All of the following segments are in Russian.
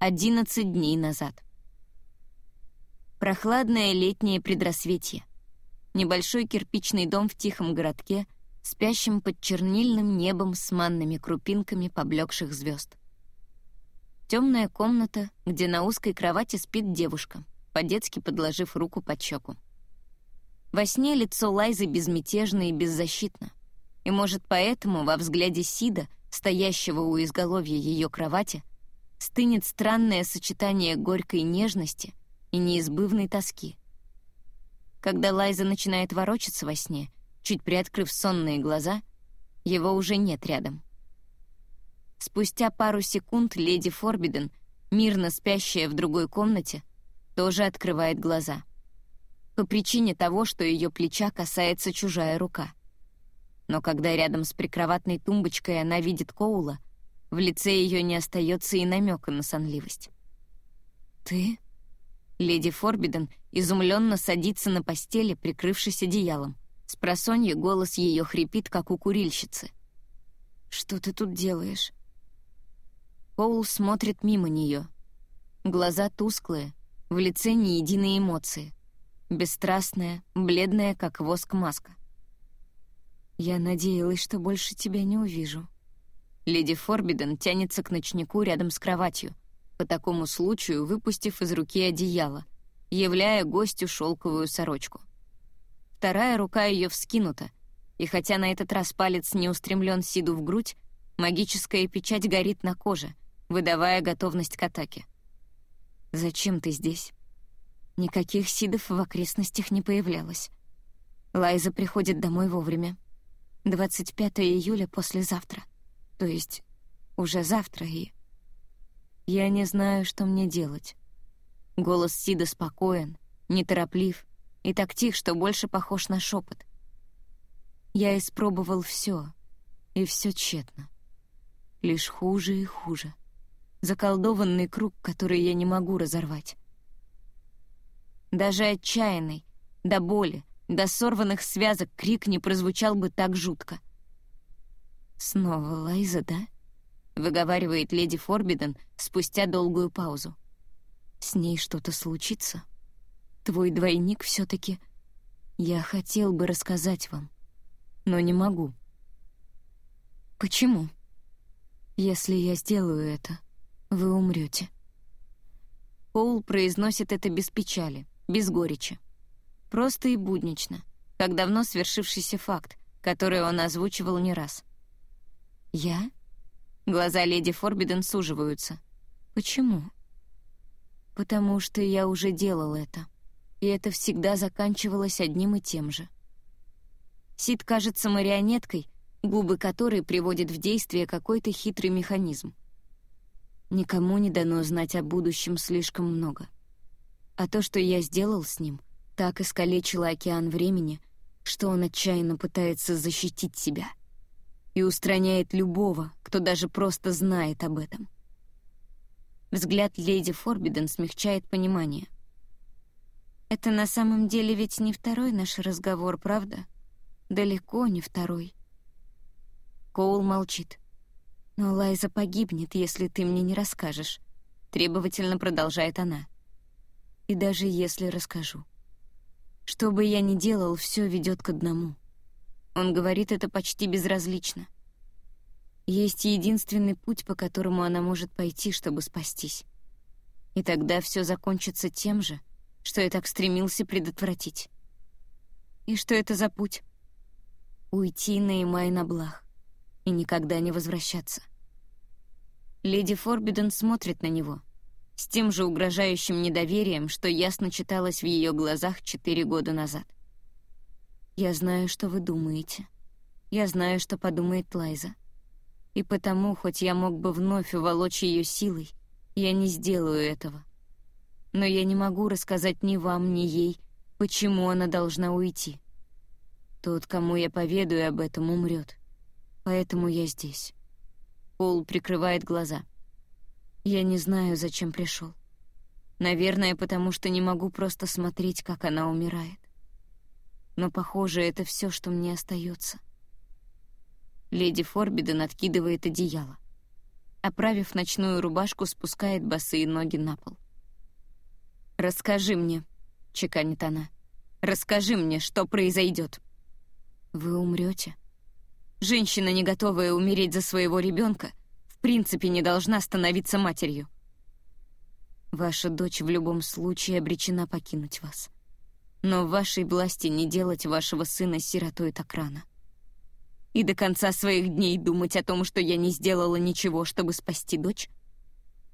11 дней назад. Прохладное летнее предрассветье. Небольшой кирпичный дом в тихом городке, спящим под чернильным небом с манными крупинками поблекших звезд. Темная комната, где на узкой кровати спит девушка, по-детски подложив руку под щеку. Во сне лицо Лайзы безмятежно и беззащитно. И, может, поэтому во взгляде Сида, стоящего у изголовья ее кровати, стынет странное сочетание горькой нежности и неизбывной тоски. Когда Лайза начинает ворочаться во сне, чуть приоткрыв сонные глаза, его уже нет рядом. Спустя пару секунд леди Форбиден, мирно спящая в другой комнате, тоже открывает глаза. По причине того, что ее плеча касается чужая рука. Но когда рядом с прикроватной тумбочкой она видит Коула, в лице ее не остается и намека на сонливость. «Ты?» Леди Форбиден изумленно садится на постели, прикрывшись одеялом. С просонья голос ее хрипит, как у курильщицы. «Что ты тут делаешь?» Коул смотрит мимо нее. Глаза тусклые, в лице ни единой эмоции. Бесстрастная, бледная, как воск маска. «Я надеялась, что больше тебя не увижу», Леди Форбиден тянется к ночнику рядом с кроватью, по такому случаю выпустив из руки одеяло, являя гостю шелковую сорочку. Вторая рука ее вскинута, и хотя на этот раз палец не устремлен Сиду в грудь, магическая печать горит на коже, выдавая готовность к атаке. «Зачем ты здесь?» Никаких Сидов в окрестностях не появлялось. Лайза приходит домой вовремя. 25 июля послезавтра. То есть уже завтра и... Я не знаю, что мне делать. Голос Сида спокоен, нетороплив и так тих, что больше похож на шепот. Я испробовал все, и все тщетно. Лишь хуже и хуже. Заколдованный круг, который я не могу разорвать. Даже отчаянный, до боли, до сорванных связок крик не прозвучал бы так жутко — «Снова Лайза, да?» — выговаривает леди Форбиден спустя долгую паузу. «С ней что-то случится? Твой двойник все таки Я хотел бы рассказать вам, но не могу». «Почему?» «Если я сделаю это, вы умрете. Поул произносит это без печали, без горечи. Просто и буднично, как давно свершившийся факт, который он озвучивал не раз. «Я?» Глаза леди Форбиден суживаются. «Почему?» «Потому что я уже делал это, и это всегда заканчивалось одним и тем же». Сид кажется марионеткой, губы которой приводят в действие какой-то хитрый механизм. Никому не дано знать о будущем слишком много. А то, что я сделал с ним, так искалечило океан времени, что он отчаянно пытается защитить себя и устраняет любого, кто даже просто знает об этом. Взгляд леди Форбиден смягчает понимание. «Это на самом деле ведь не второй наш разговор, правда? Далеко не второй». Коул молчит. «Но Лайза погибнет, если ты мне не расскажешь», — требовательно продолжает она. «И даже если расскажу. Что бы я ни делал, все ведет к одному — он говорит это почти безразлично. Есть единственный путь, по которому она может пойти, чтобы спастись. И тогда все закончится тем же, что я так стремился предотвратить. И что это за путь? Уйти на Имай на блах и никогда не возвращаться. Леди Форбиден смотрит на него с тем же угрожающим недоверием, что ясно читалось в ее глазах четыре года назад. Я знаю, что вы думаете. Я знаю, что подумает Лайза. И потому, хоть я мог бы вновь уволочь ее силой, я не сделаю этого. Но я не могу рассказать ни вам, ни ей, почему она должна уйти. Тот, кому я поведаю об этом, умрет. Поэтому я здесь. Пол прикрывает глаза. Я не знаю, зачем пришел. Наверное, потому что не могу просто смотреть, как она умирает но, похоже, это все, что мне остается. Леди Форбиден откидывает одеяло. оправив ночную рубашку, спускает босые ноги на пол. «Расскажи мне», — чеканит она. «Расскажи мне, что произойдет». «Вы умрете?» Женщина, не готовая умереть за своего ребенка, в принципе не должна становиться матерью. Ваша дочь в любом случае обречена покинуть вас. Но в вашей власти не делать вашего сына сиротой так рано. И до конца своих дней думать о том, что я не сделала ничего, чтобы спасти дочь?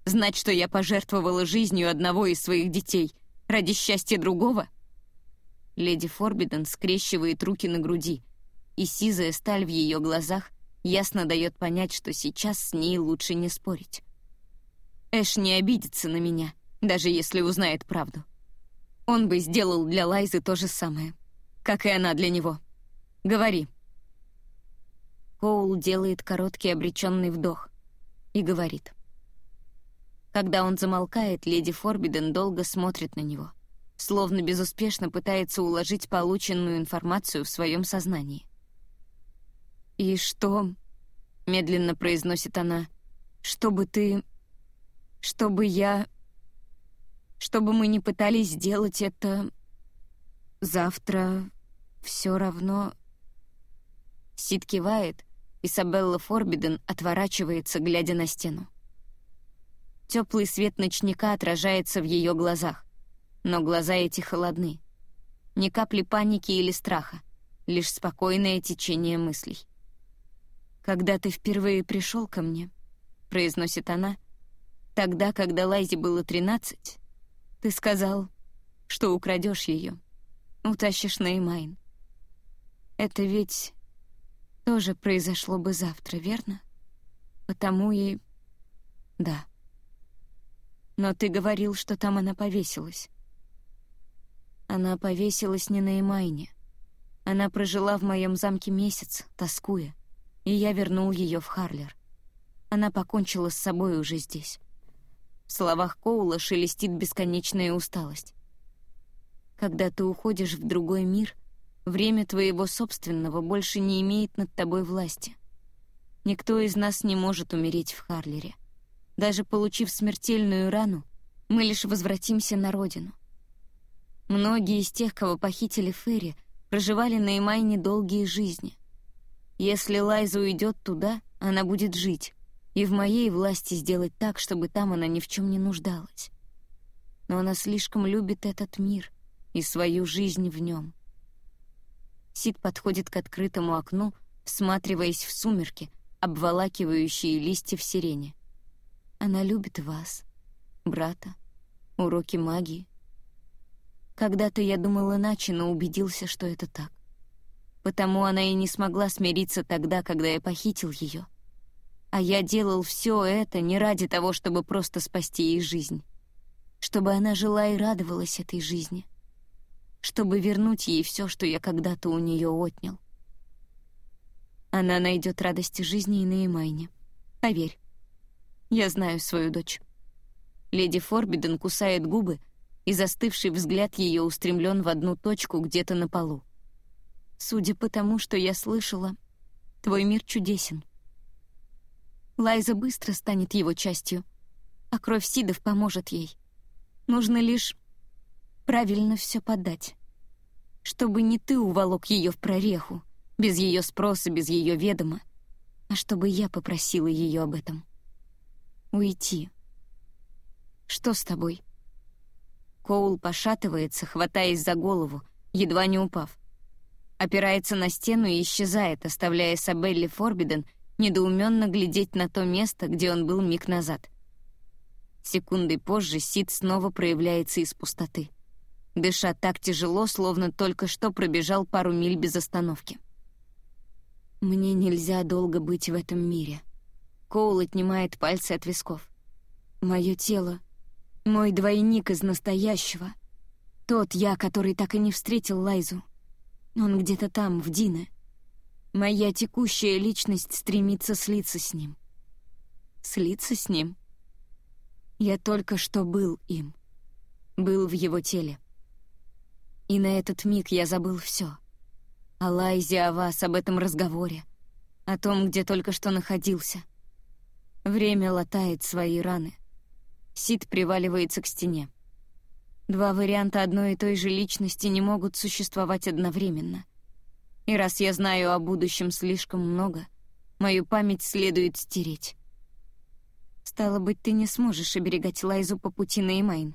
Знать, что я пожертвовала жизнью одного из своих детей ради счастья другого? Леди Форбиден скрещивает руки на груди, и сизая сталь в ее глазах ясно дает понять, что сейчас с ней лучше не спорить. Эш не обидится на меня, даже если узнает правду. Он бы сделал для Лайзы то же самое, как и она для него. Говори. Коул делает короткий обреченный вдох и говорит. Когда он замолкает, леди Форбиден долго смотрит на него, словно безуспешно пытается уложить полученную информацию в своем сознании. «И что?» — медленно произносит она. «Чтобы ты...» чтобы я... Чтобы мы не пытались сделать это... Завтра все равно... Сид кивает, Isabella Форбиден отворачивается, глядя на стену. Теплый свет ночника отражается в ее глазах, но глаза эти холодны. Ни капли паники или страха, лишь спокойное течение мыслей. «Когда ты впервые пришел ко мне», — произносит она, Тогда, когда Лайзе было тринадцать, ты сказал, что украдешь ее, утащишь на Имайн. Это ведь тоже произошло бы завтра, верно? Потому и... Да. Но ты говорил, что там она повесилась. Она повесилась не на Имайне. Она прожила в моем замке месяц, тоскуя, и я вернул ее в Харлер. Она покончила с собой уже здесь. Словах Коула шелестит бесконечная усталость. Когда ты уходишь в другой мир, время твоего собственного больше не имеет над тобой власти. Никто из нас не может умереть в Харлере. Даже получив смертельную рану, мы лишь возвратимся на родину. Многие из тех, кого похитили Ферри, проживали на Имайне долгие жизни. Если Лайза уйдет туда, она будет жить, и в моей власти сделать так, чтобы там она ни в чем не нуждалась. Но она слишком любит этот мир и свою жизнь в нем. Сид подходит к открытому окну, всматриваясь в сумерки, обволакивающие листья в сирене. Она любит вас, брата, уроки магии. Когда-то я думал иначе, но убедился, что это так. Потому она и не смогла смириться тогда, когда я похитил ее — а я делал все это не ради того, чтобы просто спасти ей жизнь. Чтобы она жила и радовалась этой жизни. Чтобы вернуть ей все, что я когда-то у нее отнял. Она найдет радости жизни и на Эмайне. Поверь. Я знаю свою дочь. Леди Форбиден кусает губы, и застывший взгляд ее устремлен в одну точку где-то на полу. Судя по тому, что я слышала, твой мир чудесен. Лайза быстро станет его частью, а кровь Сидов поможет ей. Нужно лишь правильно все подать. Чтобы не ты уволок ее в прореху, без ее спроса, без ее ведома, а чтобы я попросила ее об этом. Уйти. Что с тобой? Коул пошатывается, хватаясь за голову, едва не упав. Опирается на стену и исчезает, оставляя Сабелли Форбиден недоуменно глядеть на то место, где он был миг назад. Секундой позже Сид снова проявляется из пустоты. Дыша так тяжело, словно только что пробежал пару миль без остановки. «Мне нельзя долго быть в этом мире». Коул отнимает пальцы от висков. «Мое тело, мой двойник из настоящего. Тот я, который так и не встретил Лайзу. Он где-то там, в Дине. Моя текущая личность стремится слиться с ним. Слиться с ним? Я только что был им. Был в его теле. И на этот миг я забыл все. О Лайзе, о вас, об этом разговоре. О том, где только что находился. Время латает свои раны. Сид приваливается к стене. Два варианта одной и той же личности не могут существовать одновременно. И раз я знаю о будущем слишком много, мою память следует стереть. Стало быть, ты не сможешь оберегать Лайзу по пути на Эмайн.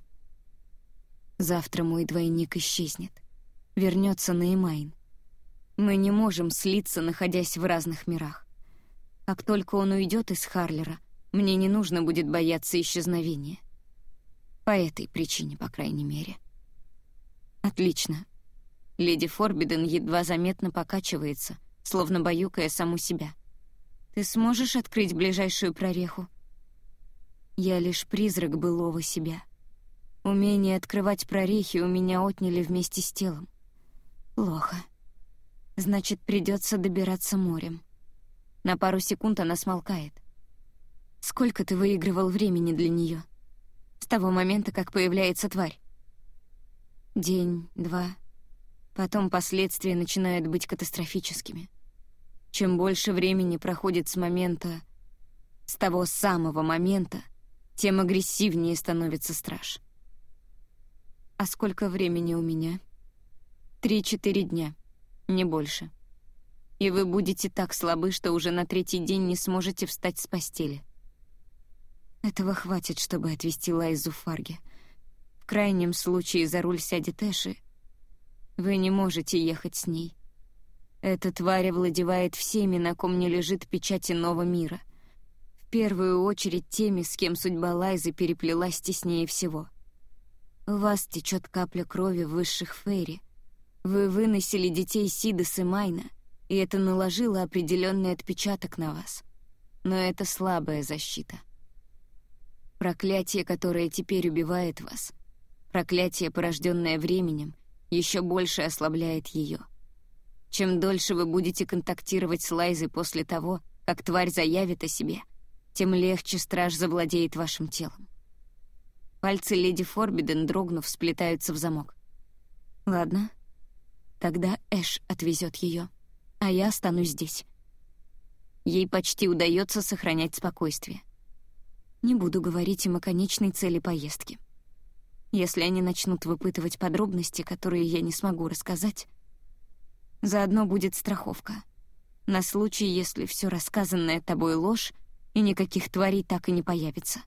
Завтра мой двойник исчезнет. Вернется на Эмайн. Мы не можем слиться, находясь в разных мирах. Как только он уйдет из Харлера, мне не нужно будет бояться исчезновения. По этой причине, по крайней мере. Отлично. Леди Форбиден едва заметно покачивается, словно баюкая саму себя. Ты сможешь открыть ближайшую прореху? Я лишь призрак былого себя. Умение открывать прорехи у меня отняли вместе с телом. Плохо. Значит, придется добираться морем. На пару секунд она смолкает. Сколько ты выигрывал времени для нее? С того момента, как появляется тварь. День, два. Потом последствия начинают быть катастрофическими. Чем больше времени проходит с момента... С того самого момента, тем агрессивнее становится страж. А сколько времени у меня? Три-четыре дня не больше. И вы будете так слабы, что уже на третий день не сможете встать с постели. Этого хватит, чтобы отвезти Лайзу в Фарге. В крайнем случае за руль сядет Эши. Вы не можете ехать с ней. Эта тварь овладевает всеми, на ком не лежит печать иного мира. В первую очередь теми, с кем судьба Лайзы переплелась теснее всего. У вас течет капля крови высших фейри — вы выносили детей Сидас и Майна, и это наложило определенный отпечаток на вас. Но это слабая защита. Проклятие, которое теперь убивает вас, проклятие, порожденное временем, еще больше ослабляет ее. Чем дольше вы будете контактировать с Лайзой после того, как тварь заявит о себе, тем легче страж завладеет вашим телом. Пальцы леди Форбиден, дрогнув, сплетаются в замок. «Ладно, Тогда Эш отвезет ее, а я останусь здесь. Ей почти удается сохранять спокойствие. Не буду говорить им о конечной цели поездки. Если они начнут выпытывать подробности, которые я не смогу рассказать, заодно будет страховка. На случай, если все рассказанное тобой ложь, и никаких тварей так и не появится.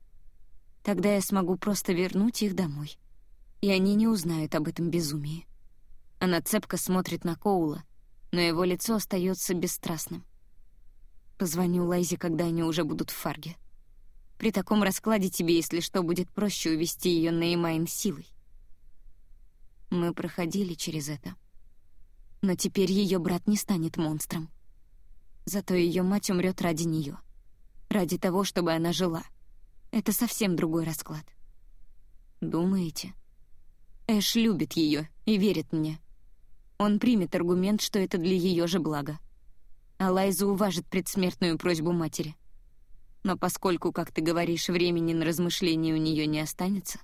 Тогда я смогу просто вернуть их домой, и они не узнают об этом безумии. Она цепко смотрит на Коула, но его лицо остается бесстрастным. Позвоню Лайзе, когда они уже будут в фарге. При таком раскладе тебе, если что, будет проще увести ее на Эмайн силой. Мы проходили через это. Но теперь ее брат не станет монстром. Зато ее мать умрет ради нее. Ради того, чтобы она жила. Это совсем другой расклад. Думаете? Эш любит ее и верит мне. Он примет аргумент, что это для ее же блага. А Лайза уважит предсмертную просьбу матери. Но поскольку, как ты говоришь, времени на размышления у нее не останется,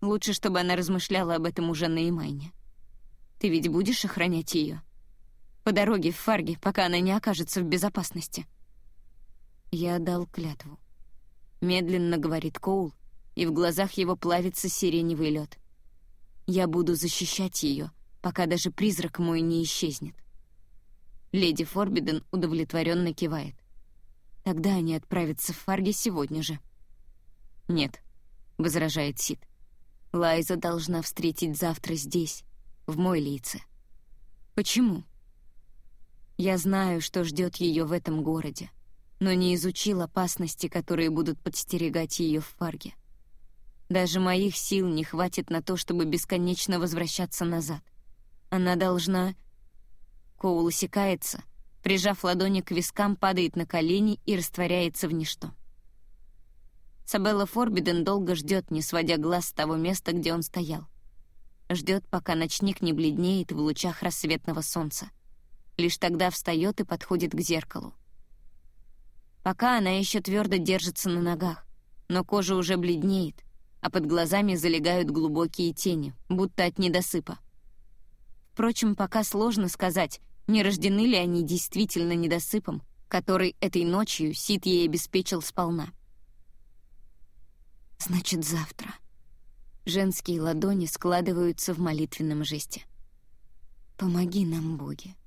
лучше, чтобы она размышляла об этом уже на Имайне. Ты ведь будешь охранять ее? По дороге в Фарге, пока она не окажется в безопасности. Я дал клятву. Медленно говорит Коул, и в глазах его плавится сиреневый лед. Я буду защищать ее, пока даже призрак мой не исчезнет. Леди Форбиден удовлетворенно кивает. Тогда они отправятся в Фарге сегодня же. «Нет», — возражает Сид. «Лайза должна встретить завтра здесь, в мой лице. Почему?» Я знаю, что ждет ее в этом городе, но не изучил опасности, которые будут подстерегать ее в Фарге. Даже моих сил не хватит на то, чтобы бесконечно возвращаться назад — она должна... Коул усекается, прижав ладони к вискам, падает на колени и растворяется в ничто. Сабелла Форбиден долго ждет, не сводя глаз с того места, где он стоял. Ждет, пока ночник не бледнеет в лучах рассветного солнца. Лишь тогда встает и подходит к зеркалу. Пока она еще твердо держится на ногах, но кожа уже бледнеет, а под глазами залегают глубокие тени, будто от недосыпа. Впрочем, пока сложно сказать, не рождены ли они действительно недосыпом, который этой ночью Сид ей обеспечил сполна? Значит, завтра. Женские ладони складываются в молитвенном жесте. «Помоги нам, Боги!»